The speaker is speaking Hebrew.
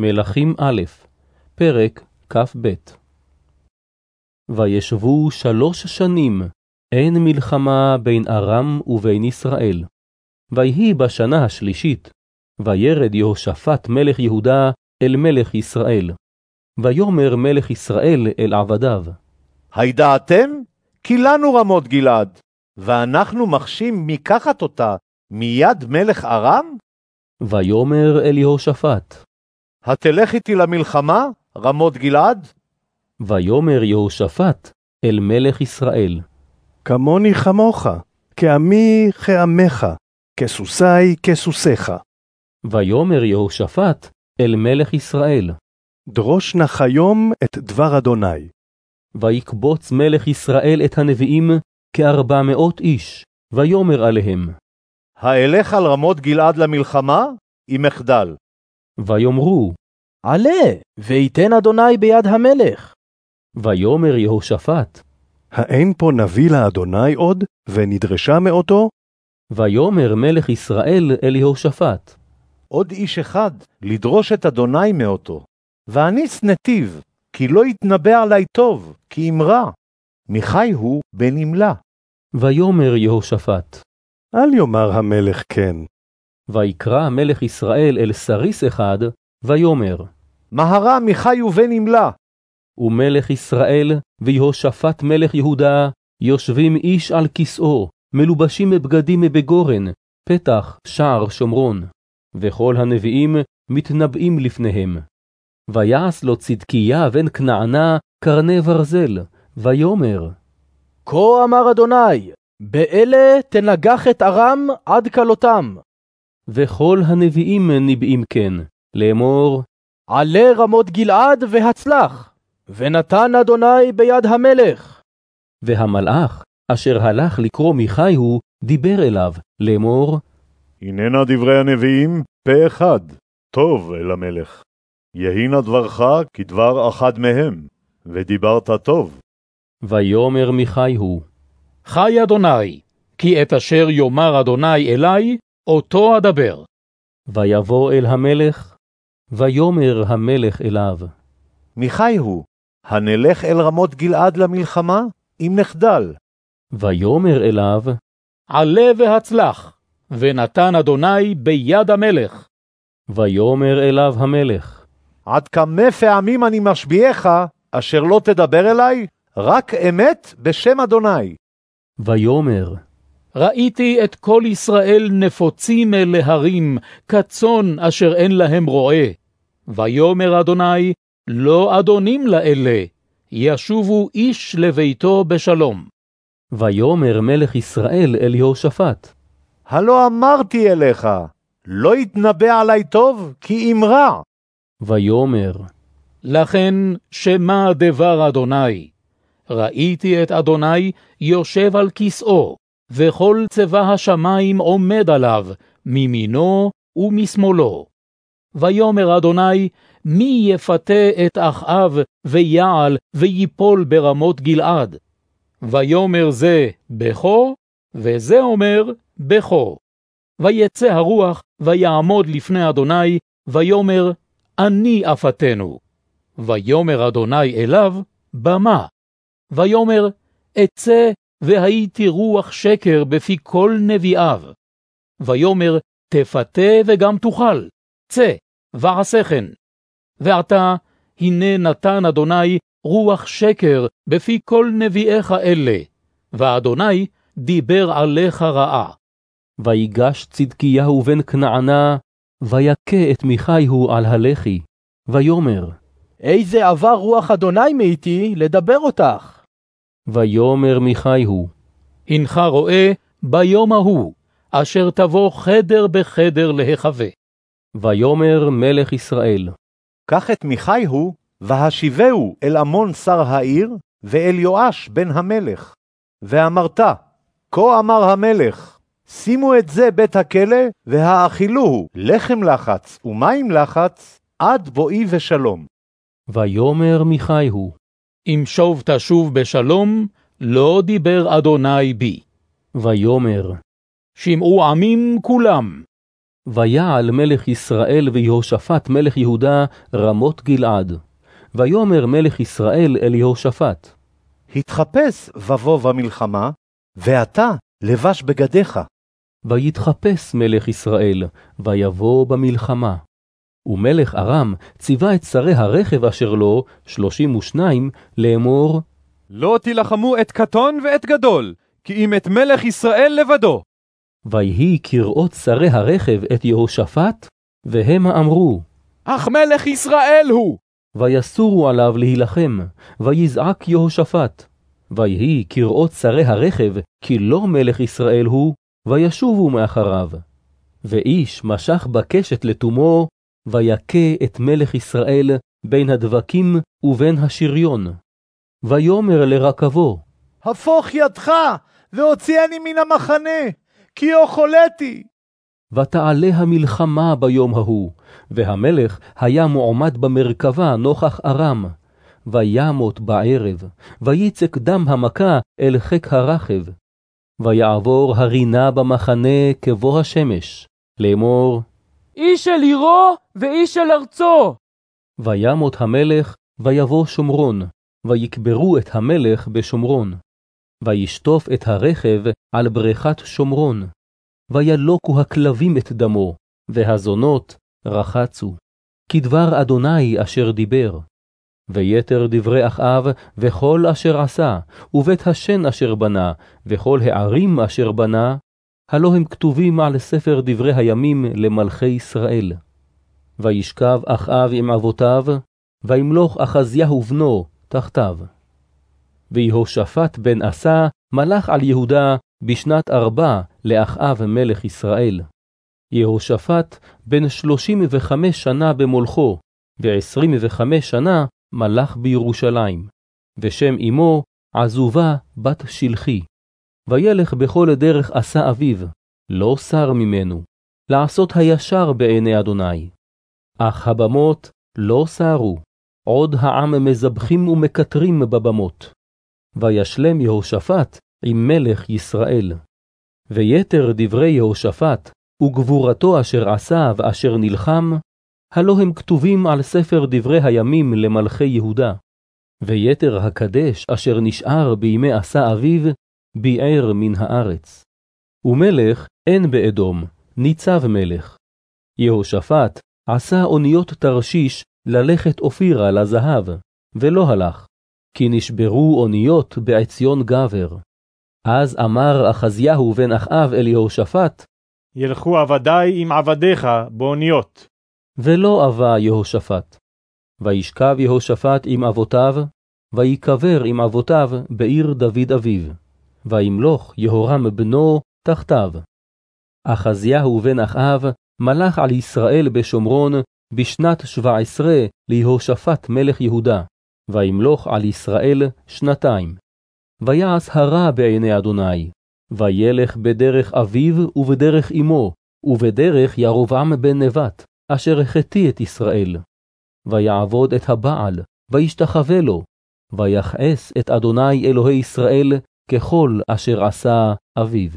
מלכים א', פרק כ"ב. וישבו שלוש שנים, אין מלחמה בין ארם ובין ישראל. ויהי בשנה השלישית, וירד יהושפט מלך יהודה אל מלך ישראל. ויאמר מלך ישראל אל עבדיו, הידעתם? כי לנו רמות גלעד, ואנחנו מחשים מקחת אותה מיד מלך ארם? ויאמר אל יהושפט, התלך איתי למלחמה, רמות גלעד? ויאמר יהושפט אל מלך ישראל, כמוני כמוך, כעמי כעמך, כסוסי כסוסיך. ויאמר יהושפט אל מלך ישראל, דרוש נא כיום את דבר אדוני. ויקבוץ מלך ישראל את הנביאים כארבע מאות איש, ויאמר עליהם, האלך על רמות גלעד למלחמה? אם אחדל. ויאמרו, עלה, ויתן אדוני ביד המלך. ויאמר יהושפט, האין פה נביא לאדוני עוד, ונדרשה מאותו? ויאמר מלך ישראל אל יהושפט, עוד איש אחד, לדרוש את אדוני מאותו. ואניס נתיב, כי לא יתנבא עלי טוב, כי אם רע. מחי הוא בנמלה. ויאמר יהושפט, אל יאמר המלך כן. ויקרא מלך ישראל אל סריס אחד, ויאמר, מהרה מחי ובנמלה. ומלך ישראל ויהושפט מלך יהודה יושבים איש על כסאו, מלובשים בגדים בגורן, פתח שער שומרון, וכל הנביאים מתנבאים לפניהם. ויעש לו צדקיה בן כנענה קרני ברזל, ויאמר, כה אמר אדוני, באלה תנגח את ארם עד כלותם. וכל הנביאים ניבאים כן, לאמור, עלה רמות גלעד והצלח, ונתן אדוני ביד המלך. והמלאך, אשר הלך לקרוא מיכיהו, דיבר אליו, לאמור, הננה דברי הנביאים פה אחד, טוב אל המלך. יהי נא דברך כדבר אחד מהם, ודיברת טוב. ויאמר מיכיהו, חי אדוני, כי את אשר יאמר אדוני אלי, אותו אדבר. ויבוא אל המלך, ויאמר המלך אליו, מחי הוא, הנלך אל רמות גלעד למלחמה, אם נחדל. ויאמר אליו, עלה והצלח, ונתן אדוני ביד המלך. ויאמר אליו המלך, עד כמה פעמים אני משביעך, אשר לא תדבר אלי, רק אמת בשם אדוני. ויאמר, ראיתי את כל ישראל נפוצים אל ההרים, כצאן אשר אין להם רועה. ויאמר אדוני, לא אדונים לאלה, ישובו איש לביתו בשלום. ויאמר מלך ישראל אל יהושפט, הלא אמרתי אליך, לא יתנבא עלי טוב, כי אם רע. ויאמר, לכן שמע דבר אדוני. ראיתי את אדוני יושב על כסאו, וכל צבא השמיים עומד עליו, מימינו ומשמאלו. ויאמר אדוני, מי יפתה את אחאב ויעל ויפול ברמות גלעד? ויאמר זה בכו, וזה אומר בכו. ויצא הרוח, ויעמוד לפני אדוני, ויאמר, אני אפתנו. ויאמר אדוני אליו, במה? ויאמר, אצא והייתי רוח שקר בפי כל נביאיו. ויאמר, תפתה וגם תאכל, צא, ועשה כן. ועתה, הנה נתן אדוני רוח שקר בפי כל נביאיך אלה, ואדוני דיבר עליך רעה. ויגש צדקיהו בן כנענה, ויכה את מיכיהו על הלחי, ויאמר, איזה עבר רוח אדוני מאיתי לדבר אותך. ויאמר מיכיהו, הנך רואה ביום ההוא, אשר תבוא חדר בחדר להיחווה. ויאמר מלך ישראל, קח את מיכי הוא, והשיבהו אל עמון שר העיר, ואל יואש בן המלך. ואמרת, כה אמר המלך, שימו את זה בית הכלא, והאכילוהו לחם לחץ ומים לחץ, עד בואי ושלום. ויאמר מיכיהו, אם שוב תשוב בשלום, לא דיבר אדוני בי. ויאמר, שמעו עמים כולם, ויעל מלך ישראל ויהושפט מלך יהודה רמות גלעד. ויאמר מלך ישראל אל יהושפט, התחפש ובוא במלחמה, ואתה לבש בגדיך. ויתחפש מלך ישראל, ויבוא במלחמה. ומלך ארם ציווה את שרי הרכב אשר לו, שלושים ושניים, לאמור, לא תילחמו את קטון ואת גדול, כי אם את מלך ישראל לבדו. ויהי כראות שרי הרכב את יהושפט, והמה אמרו, אך מלך ישראל הוא! ויסורו עליו להילחם, ויזעק יהושפט. ויהי כראות שרי הרכב, כי לא מלך ישראל הוא, וישובו מאחריו. ואיש משך בקשת לתומו, ויכה את מלך ישראל בין הדבקים ובין השריון. ויאמר לרכבו, הפוך ידך, והוציאני מן המחנה, כי אוכלתי. ותעלה המלחמה ביום ההוא, והמלך היה מועמד במרכבה נוכח ארם. וימות בערב, ויצק דם המכה אל חיק הרכב. ויעבור הרינה במחנה כבוא השמש, לאמור, איש אל עירו ואיש אל ארצו. וימות המלך, ויבוא שומרון, ויקברו את המלך בשומרון. וישטוף את הרכב על בריכת שומרון. וילוקו הכלבים את דמו, והזונות רחצו. כדבר אדוני אשר דיבר. ויתר דברי אחאב, וכל אשר עשה, ובית השן אשר בנה, וכל הערים אשר בנה, הלא הם כתובים על ספר דברי הימים למלכי ישראל. וישכב אחאב עם אבותיו, וימלוך אחזיהו בנו תחתיו. ויהושפט בן עשה מלך על יהודה בשנת ארבע לאחאב מלך ישראל. יהושפט בן שלושים וחמש שנה במולכו, ועשרים וחמש שנה מלך בירושלים, ושם אמו עזובה בת שלחי. וילך בכל דרך עשה אביו, לא שר ממנו, לעשות הישר בעיני אדוני. אך הבמות לא סרו, עוד העם מזבחים ומקטרים בבמות. וישלם יהושפט עם מלך ישראל. ויתר דברי יהושפט, וגבורתו אשר עשה ואשר נלחם, הלא הם כתובים על ספר דברי הימים למלכי יהודה. ויתר הקדש אשר נשאר בימי עשה אביו, ביער מן הארץ. ומלך אין באדום, ניצב מלך. יהושפט עשה אוניות תרשיש ללכת אופירה לזהב, ולא הלך, כי נשברו אוניות בעציון גבר. אז אמר אחזיהו בן אחאב אל יהושפט, ילכו עבדי עם עבדיך באוניות. ולא אבה יהושפט. וישכב יהושפט עם אבותיו, ויקבר עם אבותיו בעיר דוד אביו. וימלוך יהורם בנו תחתיו. אחזיהו בן אחאב מלך על ישראל בשומרון בשנת שבע עשרה ליהושפט מלך יהודה, וימלוך על ישראל שנתיים. ויעש הרע בעיני אדוני, וילך בדרך אביו ובדרך אמו, ובדרך ירבעם בן נבט, אשר החטיא את ישראל. ויעבוד את הבעל, וישתחווה לו, ויכעס את אדוני אלוהי ישראל ככל אשר עשה אביו.